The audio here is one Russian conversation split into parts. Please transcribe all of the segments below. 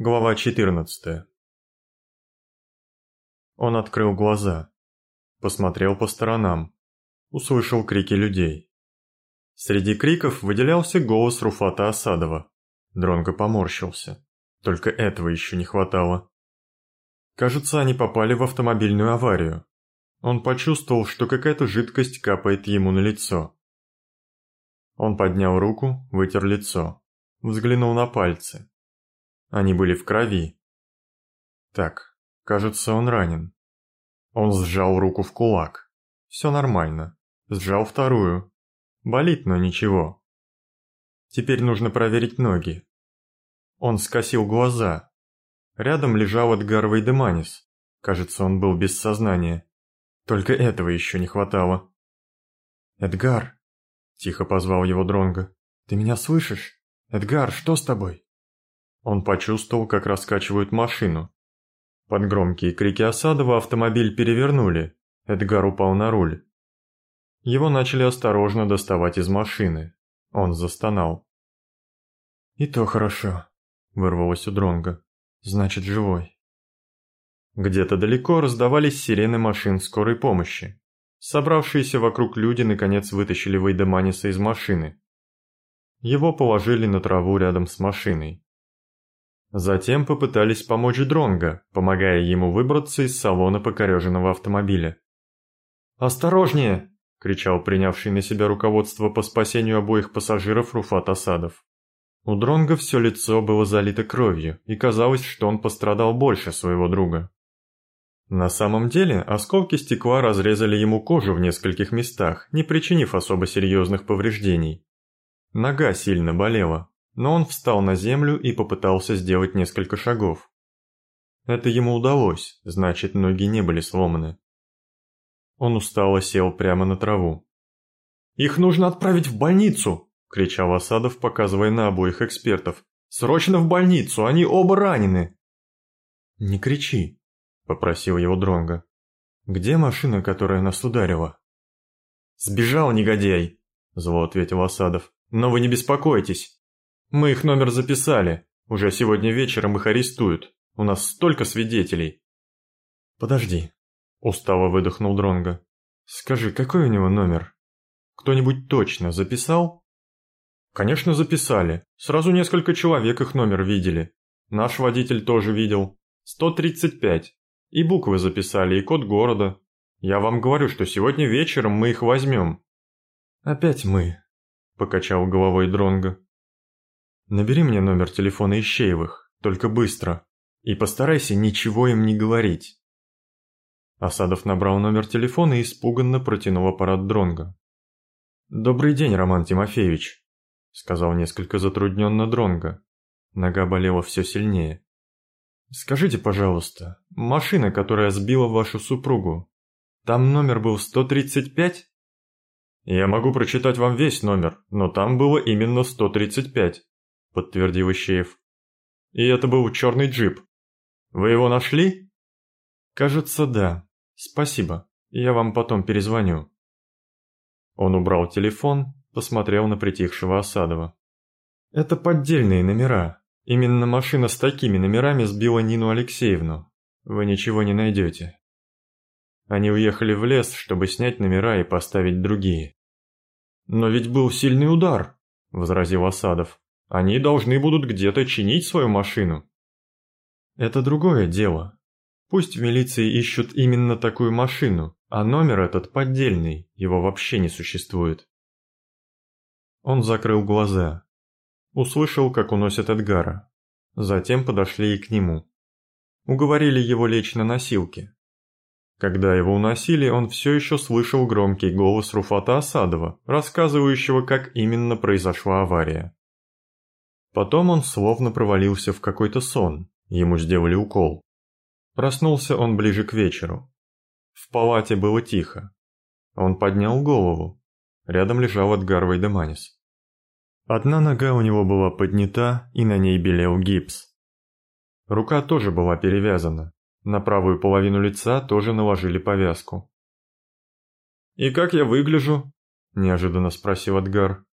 Глава 14 Он открыл глаза, посмотрел по сторонам, услышал крики людей. Среди криков выделялся голос Руфата Асадова. Дронго поморщился. Только этого еще не хватало. Кажется, они попали в автомобильную аварию. Он почувствовал, что какая-то жидкость капает ему на лицо. Он поднял руку, вытер лицо, взглянул на пальцы. Они были в крови. Так, кажется, он ранен. Он сжал руку в кулак. Все нормально. Сжал вторую. Болит, но ничего. Теперь нужно проверить ноги. Он скосил глаза. Рядом лежал Эдгар Вейдеманис. Кажется, он был без сознания. Только этого еще не хватало. «Эдгар!» – тихо позвал его Дронго. «Ты меня слышишь? Эдгар, что с тобой?» Он почувствовал, как раскачивают машину. Под громкие крики Осадова автомобиль перевернули. Эдгар упал на руль. Его начали осторожно доставать из машины. Он застонал. «И то хорошо», — вырвалось у Дронга. «Значит, живой». Где-то далеко раздавались сирены машин скорой помощи. Собравшиеся вокруг люди наконец вытащили Вейдеманиса из машины. Его положили на траву рядом с машиной. Затем попытались помочь Дронго, помогая ему выбраться из салона покореженного автомобиля. «Осторожнее!» – кричал принявший на себя руководство по спасению обоих пассажиров Руфат Асадов. У Дронга все лицо было залито кровью, и казалось, что он пострадал больше своего друга. На самом деле, осколки стекла разрезали ему кожу в нескольких местах, не причинив особо серьезных повреждений. Нога сильно болела, но он встал на землю и попытался сделать несколько шагов. Это ему удалось, значит, ноги не были сломаны. Он устало сел прямо на траву. «Их нужно отправить в больницу!» – кричал Осадов, показывая на обоих экспертов. «Срочно в больницу, они оба ранены!» «Не кричи», – попросил его Дронго. «Где машина, которая нас ударила?» «Сбежал негодяй», – зло ответил Осадов. «Но вы не беспокойтесь, мы их номер записали. Уже сегодня вечером их арестуют. У нас столько свидетелей. Подожди. Устало выдохнул Дронго. Скажи, какой у него номер? Кто-нибудь точно записал? Конечно, записали. Сразу несколько человек их номер видели. Наш водитель тоже видел. 135. И буквы записали, и код города. Я вам говорю, что сегодня вечером мы их возьмем. Опять мы, покачал головой Дронго. Набери мне номер телефона Ищеевых, только быстро. И постарайся ничего им не говорить. Асадов набрал номер телефона и испуганно протянул аппарат Дронга. «Добрый день, Роман Тимофеевич», — сказал несколько затрудненно Дронга. Нога болела все сильнее. «Скажите, пожалуйста, машина, которая сбила вашу супругу, там номер был 135?» «Я могу прочитать вам весь номер, но там было именно 135», – подтвердил Ищеев. «И это был черный джип. Вы его нашли?» «Кажется, да. Спасибо. Я вам потом перезвоню». Он убрал телефон, посмотрел на притихшего Осадова. «Это поддельные номера. Именно машина с такими номерами сбила Нину Алексеевну. Вы ничего не найдете». Они уехали в лес, чтобы снять номера и поставить другие. «Но ведь был сильный удар», – возразил Осадов. Они должны будут где-то чинить свою машину. Это другое дело. Пусть в милиции ищут именно такую машину, а номер этот поддельный, его вообще не существует. Он закрыл глаза. Услышал, как уносят Эдгара. Затем подошли и к нему. Уговорили его лечь на носилки. Когда его уносили, он все еще слышал громкий голос Руфата Асадова, рассказывающего, как именно произошла авария. Потом он словно провалился в какой-то сон, ему сделали укол. Проснулся он ближе к вечеру. В палате было тихо. Он поднял голову. Рядом лежал Эдгар Вейдеманис. Одна нога у него была поднята, и на ней белел гипс. Рука тоже была перевязана. На правую половину лица тоже наложили повязку. «И как я выгляжу?» – неожиданно спросил Эдгар.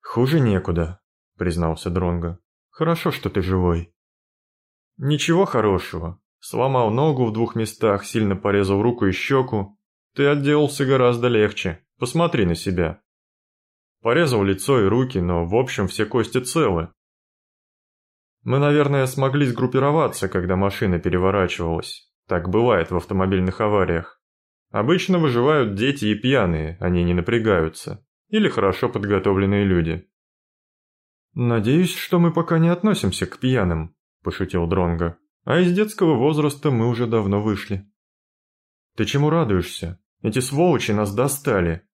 «Хуже некуда», признался Дронго. Хорошо, что ты живой. Ничего хорошего. Сломал ногу в двух местах, сильно порезал руку и щеку. Ты отделался гораздо легче. Посмотри на себя. Порезал лицо и руки, но в общем все кости целы. Мы, наверное, смогли сгруппироваться, когда машина переворачивалась. Так бывает в автомобильных авариях. Обычно выживают дети и пьяные, они не напрягаются. Или хорошо подготовленные люди. «Надеюсь, что мы пока не относимся к пьяным», – пошутил Дронго. «А из детского возраста мы уже давно вышли». «Ты чему радуешься? Эти сволочи нас достали.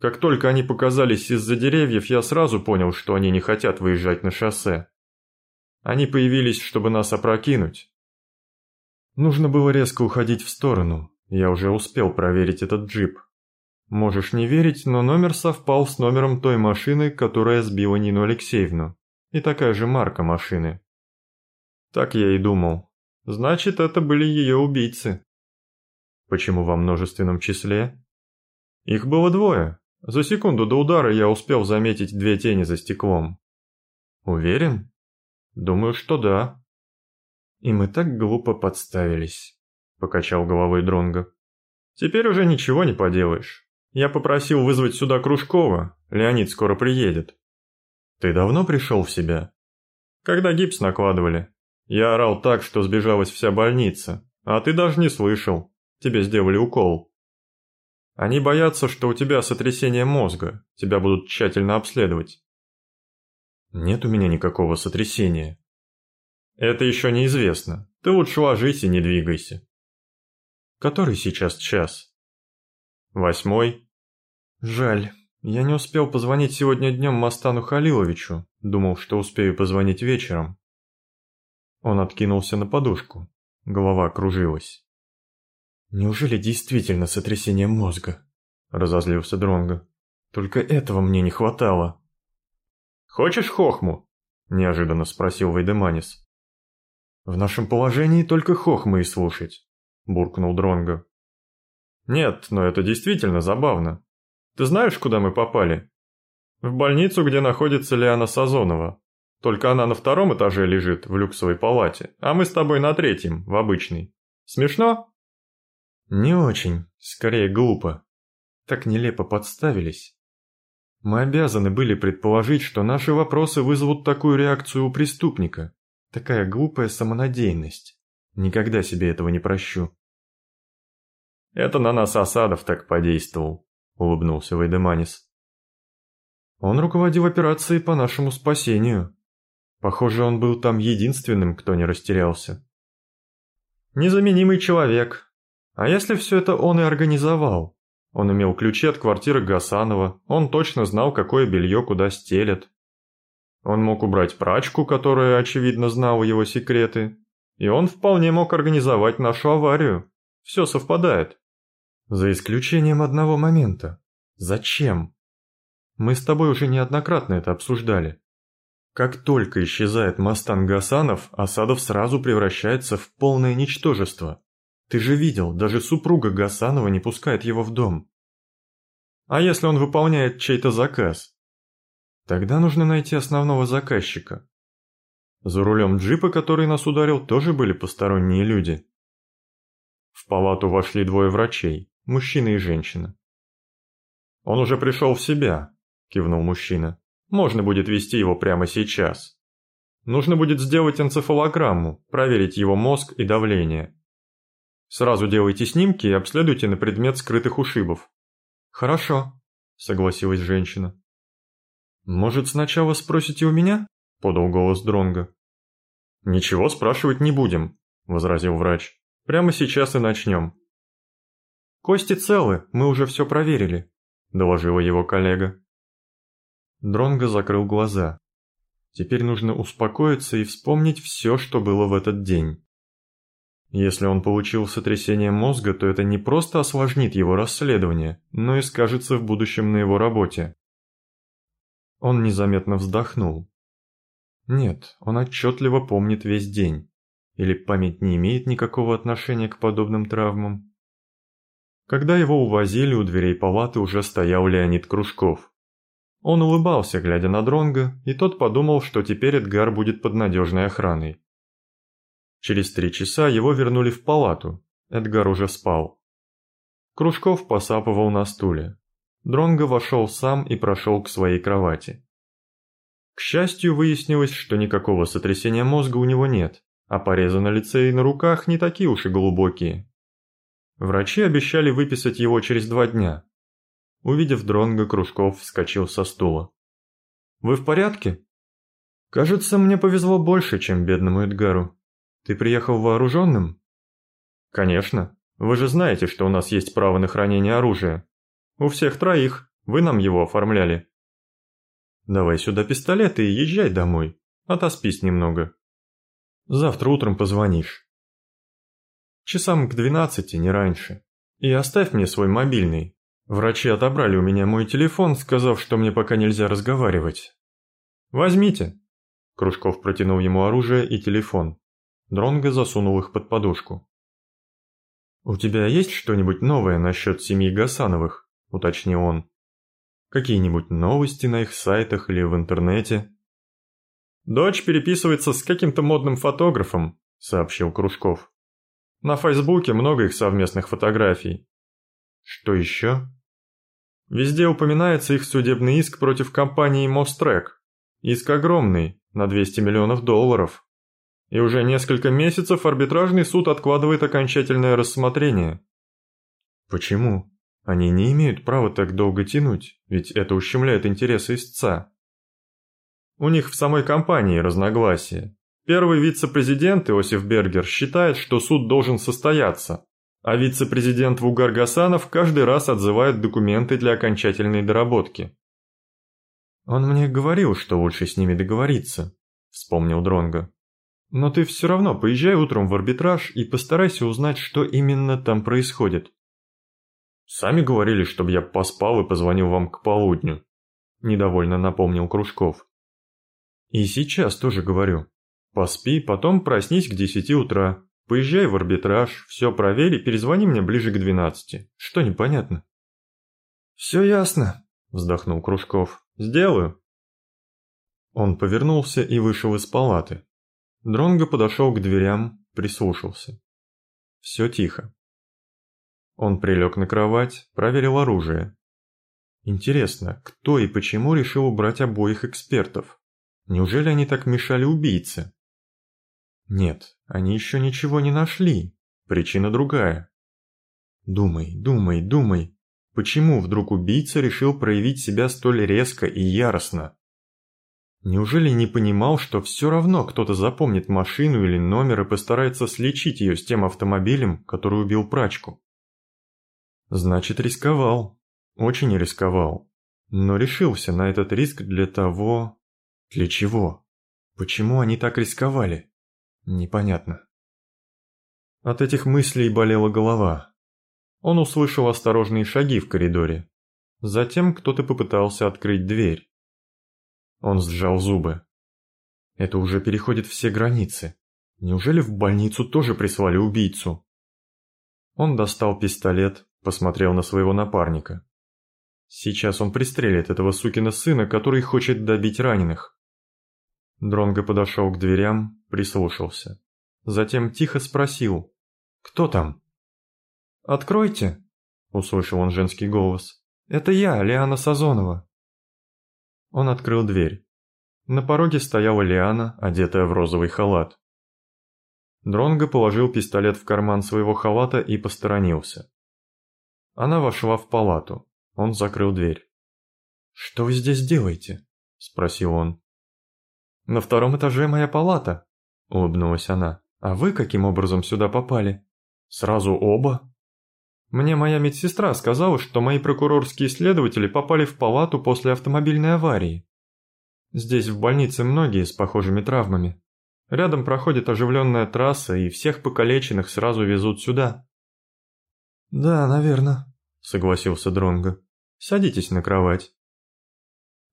Как только они показались из-за деревьев, я сразу понял, что они не хотят выезжать на шоссе. Они появились, чтобы нас опрокинуть. Нужно было резко уходить в сторону. Я уже успел проверить этот джип. Можешь не верить, но номер совпал с номером той машины, которая сбила Нину Алексеевну. И такая же марка машины. Так я и думал. Значит, это были ее убийцы. Почему во множественном числе? Их было двое. За секунду до удара я успел заметить две тени за стеклом. Уверен? Думаю, что да. И мы так глупо подставились, покачал головой Дронго. Теперь уже ничего не поделаешь. Я попросил вызвать сюда Кружкова, Леонид скоро приедет. Ты давно пришел в себя? Когда гипс накладывали. Я орал так, что сбежалась вся больница, а ты даже не слышал. Тебе сделали укол. Они боятся, что у тебя сотрясение мозга, тебя будут тщательно обследовать. Нет у меня никакого сотрясения. Это еще неизвестно. Ты лучше ложись и не двигайся. Который сейчас час? Восьмой. Жаль. Я не успел позвонить сегодня днем Мастану Халиловичу. Думал, что успею позвонить вечером. Он откинулся на подушку. Голова кружилась. Неужели действительно сотрясение мозга? Разозлился Дронго. Только этого мне не хватало. «Хочешь хохму?» – неожиданно спросил Вейдеманис. «В нашем положении только хохмы и слушать», – буркнул Дронго. «Нет, но это действительно забавно. Ты знаешь, куда мы попали?» «В больницу, где находится Лиана Сазонова. Только она на втором этаже лежит, в люксовой палате, а мы с тобой на третьем, в обычной. Смешно?» «Не очень, скорее глупо. Так нелепо подставились». Мы обязаны были предположить, что наши вопросы вызовут такую реакцию у преступника. Такая глупая самонадеянность. Никогда себе этого не прощу. «Это на нас Осадов так подействовал», — улыбнулся Вейдеманис. «Он руководил операцией по нашему спасению. Похоже, он был там единственным, кто не растерялся». «Незаменимый человек. А если все это он и организовал?» Он имел ключи от квартиры Гасанова, он точно знал, какое белье куда стелят. Он мог убрать прачку, которая, очевидно, знала его секреты. И он вполне мог организовать нашу аварию. Все совпадает. За исключением одного момента. Зачем? Мы с тобой уже неоднократно это обсуждали. Как только исчезает Мастан Гасанов, Асадов сразу превращается в полное ничтожество. Ты же видел, даже супруга Гасанова не пускает его в дом. А если он выполняет чей-то заказ? Тогда нужно найти основного заказчика. За рулем джипа, который нас ударил, тоже были посторонние люди. В палату вошли двое врачей, мужчина и женщина. «Он уже пришел в себя», – кивнул мужчина. «Можно будет вести его прямо сейчас. Нужно будет сделать энцефалограмму, проверить его мозг и давление. Сразу делайте снимки и обследуйте на предмет скрытых ушибов. Хорошо, согласилась женщина. Может, сначала спросите у меня? подал голос Дронга. Ничего спрашивать не будем, возразил врач. Прямо сейчас и начнем. Кости целы, мы уже все проверили, доложила его коллега. Дронго закрыл глаза. Теперь нужно успокоиться и вспомнить все, что было в этот день. Если он получил сотрясение мозга, то это не просто осложнит его расследование, но и скажется в будущем на его работе. Он незаметно вздохнул. Нет, он отчетливо помнит весь день. Или память не имеет никакого отношения к подобным травмам. Когда его увозили, у дверей палаты уже стоял Леонид Кружков. Он улыбался, глядя на Дронга, и тот подумал, что теперь Эдгар будет под надежной охраной. Через три часа его вернули в палату, Эдгар уже спал. Кружков посапывал на стуле. Дронго вошел сам и прошел к своей кровати. К счастью, выяснилось, что никакого сотрясения мозга у него нет, а порезы на лице и на руках не такие уж и глубокие. Врачи обещали выписать его через два дня. Увидев Дронго, Кружков вскочил со стула. «Вы в порядке?» «Кажется, мне повезло больше, чем бедному Эдгару. Ты приехал вооруженным?» «Конечно. Вы же знаете, что у нас есть право на хранение оружия. У всех троих. Вы нам его оформляли». «Давай сюда пистолет и езжай домой. Отоспись немного. Завтра утром позвонишь. Часам к двенадцати, не раньше. И оставь мне свой мобильный. Врачи отобрали у меня мой телефон, сказав, что мне пока нельзя разговаривать. Возьмите». Кружков протянул ему оружие и телефон. Дронго засунул их под подушку. «У тебя есть что-нибудь новое насчет семьи Гасановых?» – уточнил он. «Какие-нибудь новости на их сайтах или в интернете?» «Дочь переписывается с каким-то модным фотографом», – сообщил Кружков. «На Фейсбуке много их совместных фотографий». «Что еще?» «Везде упоминается их судебный иск против компании Мострек. Иск огромный, на 200 миллионов долларов. И уже несколько месяцев арбитражный суд откладывает окончательное рассмотрение. Почему? Они не имеют права так долго тянуть, ведь это ущемляет интересы истца. У них в самой компании разногласия. Первый вице-президент Иосиф Бергер считает, что суд должен состояться, а вице-президент Вугар Гасанов каждый раз отзывает документы для окончательной доработки. «Он мне говорил, что лучше с ними договориться», — вспомнил Дронго. Но ты все равно поезжай утром в арбитраж и постарайся узнать, что именно там происходит. Сами говорили, чтобы я поспал и позвонил вам к полудню. Недовольно напомнил Кружков. И сейчас тоже говорю. Поспи, потом проснись к десяти утра. Поезжай в арбитраж, все проверь и перезвони мне ближе к двенадцати. Что непонятно? Все ясно, вздохнул Кружков. Сделаю. Он повернулся и вышел из палаты. Дронго подошел к дверям, прислушался. Все тихо. Он прилег на кровать, проверил оружие. Интересно, кто и почему решил убрать обоих экспертов? Неужели они так мешали убийце? Нет, они еще ничего не нашли. Причина другая. Думай, думай, думай. Почему вдруг убийца решил проявить себя столь резко и яростно? Неужели не понимал, что все равно кто-то запомнит машину или номер и постарается сличить ее с тем автомобилем, который убил прачку? Значит, рисковал. Очень рисковал. Но решился на этот риск для того... Для чего? Почему они так рисковали? Непонятно. От этих мыслей болела голова. Он услышал осторожные шаги в коридоре. Затем кто-то попытался открыть дверь. Он сжал зубы. Это уже переходит все границы. Неужели в больницу тоже прислали убийцу? Он достал пистолет, посмотрел на своего напарника. Сейчас он пристрелит этого сукина сына, который хочет добить раненых. Дронго подошел к дверям, прислушался. Затем тихо спросил. «Кто там?» «Откройте!» – услышал он женский голос. «Это я, Лиана Сазонова». Он открыл дверь. На пороге стояла Лиана, одетая в розовый халат. Дронго положил пистолет в карман своего халата и посторонился. Она вошла в палату. Он закрыл дверь. «Что вы здесь делаете?» – спросил он. «На втором этаже моя палата», – улыбнулась она. «А вы каким образом сюда попали?» «Сразу оба?» Мне моя медсестра сказала, что мои прокурорские следователи попали в палату после автомобильной аварии. Здесь в больнице многие с похожими травмами. Рядом проходит оживленная трасса, и всех покалеченных сразу везут сюда. «Да, наверное», — согласился Дронго. «Садитесь на кровать».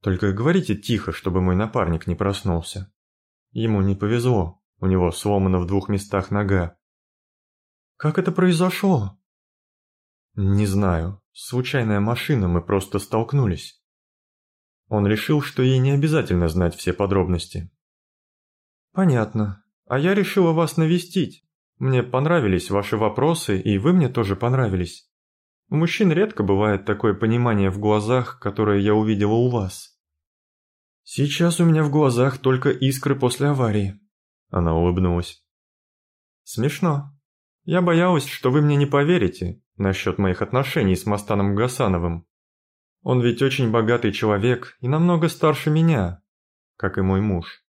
«Только говорите тихо, чтобы мой напарник не проснулся. Ему не повезло, у него сломана в двух местах нога». «Как это произошло?» «Не знаю. Случайная машина, мы просто столкнулись». Он решил, что ей не обязательно знать все подробности. «Понятно. А я решила вас навестить. Мне понравились ваши вопросы, и вы мне тоже понравились. У мужчин редко бывает такое понимание в глазах, которое я увидела у вас. Сейчас у меня в глазах только искры после аварии. Она улыбнулась. Смешно. Я боялась, что вы мне не поверите насчет моих отношений с Мастаном Гасановым. Он ведь очень богатый человек и намного старше меня, как и мой муж.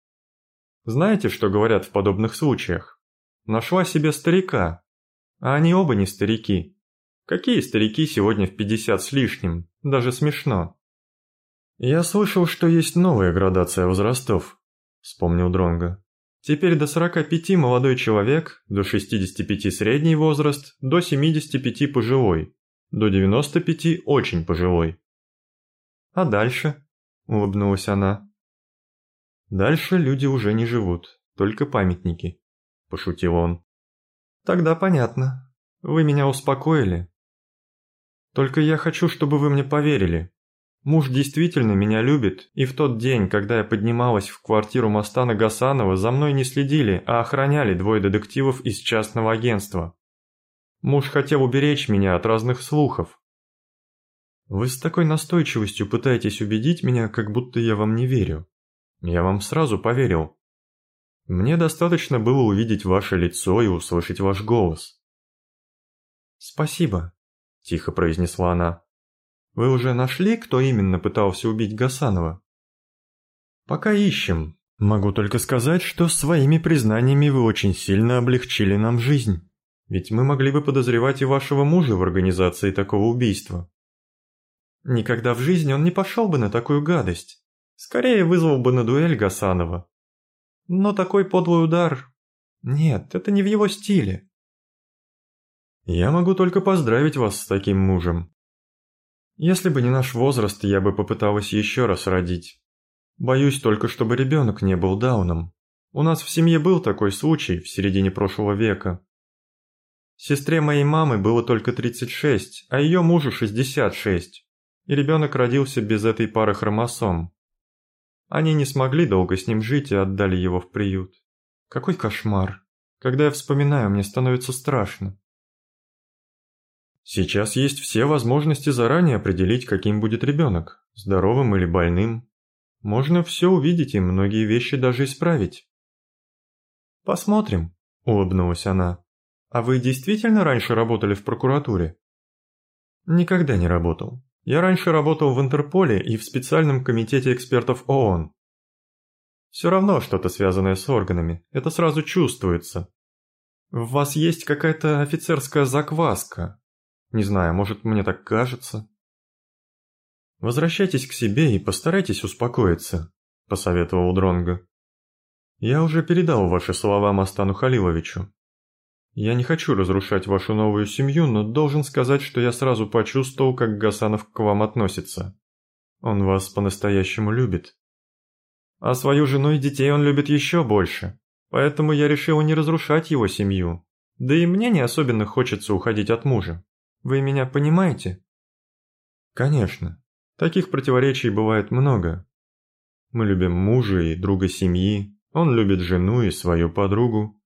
Знаете, что говорят в подобных случаях? Нашла себе старика. А они оба не старики. Какие старики сегодня в пятьдесят с лишним? Даже смешно. Я слышал, что есть новая градация возрастов, вспомнил Дронга. Теперь до 45 молодой человек, до 65 средний возраст, до 75 пожилой, до 95 очень пожилой. А дальше? улыбнулась она. Дальше люди уже не живут, только памятники, пошутил он. Тогда понятно. Вы меня успокоили. Только я хочу, чтобы вы мне поверили. Муж действительно меня любит, и в тот день, когда я поднималась в квартиру Мастана Гасанова, за мной не следили, а охраняли двое детективов из частного агентства. Муж хотел уберечь меня от разных слухов. Вы с такой настойчивостью пытаетесь убедить меня, как будто я вам не верю. Я вам сразу поверил. Мне достаточно было увидеть ваше лицо и услышать ваш голос. «Спасибо», – тихо произнесла она. Вы уже нашли, кто именно пытался убить Гасанова? Пока ищем. Могу только сказать, что своими признаниями вы очень сильно облегчили нам жизнь. Ведь мы могли бы подозревать и вашего мужа в организации такого убийства. Никогда в жизни он не пошел бы на такую гадость. Скорее вызвал бы на дуэль Гасанова. Но такой подлый удар... Нет, это не в его стиле. Я могу только поздравить вас с таким мужем. Если бы не наш возраст, я бы попыталась еще раз родить. Боюсь только, чтобы ребенок не был Дауном. У нас в семье был такой случай в середине прошлого века. Сестре моей мамы было только 36, а ее мужу 66, и ребенок родился без этой пары хромосом. Они не смогли долго с ним жить и отдали его в приют. Какой кошмар. Когда я вспоминаю, мне становится страшно. Сейчас есть все возможности заранее определить, каким будет ребенок, здоровым или больным. Можно все увидеть и многие вещи даже исправить. «Посмотрим», – улыбнулась она. «А вы действительно раньше работали в прокуратуре?» «Никогда не работал. Я раньше работал в Интерполе и в специальном комитете экспертов ООН. Все равно что-то связанное с органами, это сразу чувствуется. В вас есть какая-то офицерская закваска, не знаю, может, мне так кажется. Возвращайтесь к себе и постарайтесь успокоиться, посоветовал Дронго. Я уже передал ваши слова Мастану Халиловичу. Я не хочу разрушать вашу новую семью, но должен сказать, что я сразу почувствовал, как Гасанов к вам относится. Он вас по-настоящему любит. А свою жену и детей он любит еще больше, поэтому я решил не разрушать его семью. Да и мне не особенно хочется уходить от мужа. Вы меня понимаете? Конечно. Таких противоречий бывает много. Мы любим мужа и друга семьи, он любит жену и свою подругу.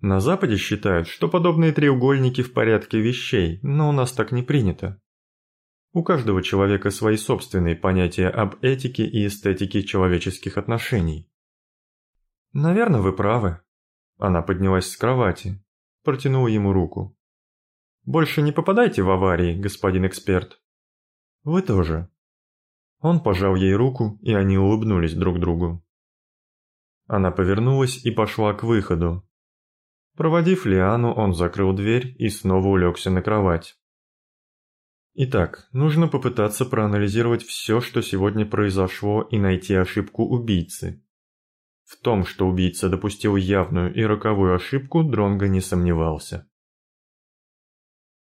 На Западе считают, что подобные треугольники в порядке вещей, но у нас так не принято. У каждого человека свои собственные понятия об этике и эстетике человеческих отношений. Наверное, вы правы. Она поднялась с кровати, протянула ему руку. Больше не попадайте в аварии, господин эксперт. Вы тоже. Он пожал ей руку, и они улыбнулись друг другу. Она повернулась и пошла к выходу. Проводив Лиану, он закрыл дверь и снова улегся на кровать. Итак, нужно попытаться проанализировать все, что сегодня произошло, и найти ошибку убийцы. В том, что убийца допустил явную и роковую ошибку, Дронго не сомневался.